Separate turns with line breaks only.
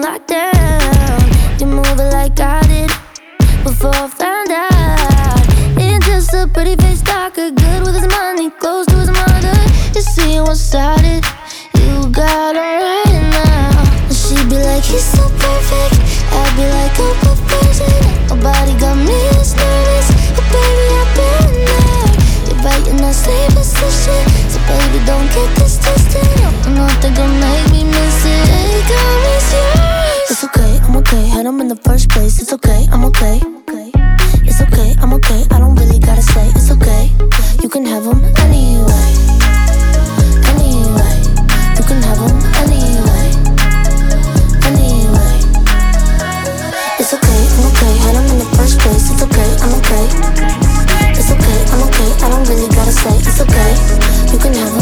locked down. You move it like I did before I found out. Ain't just a pretty face talker, good with his money, close to his mother. You see what's started, you got him right now. She'd be like, he's so perfect. Had him in the first place. It's okay, I'm okay. It's okay, I'm okay. I don't really gotta say it's okay. You can have him anyway. Anyway, you can have him anyway. Anyway, it's okay, I'm okay. Had him in the first place. It's okay, I'm okay. It's okay, I'm okay. I don't really gotta say it's okay. You can have him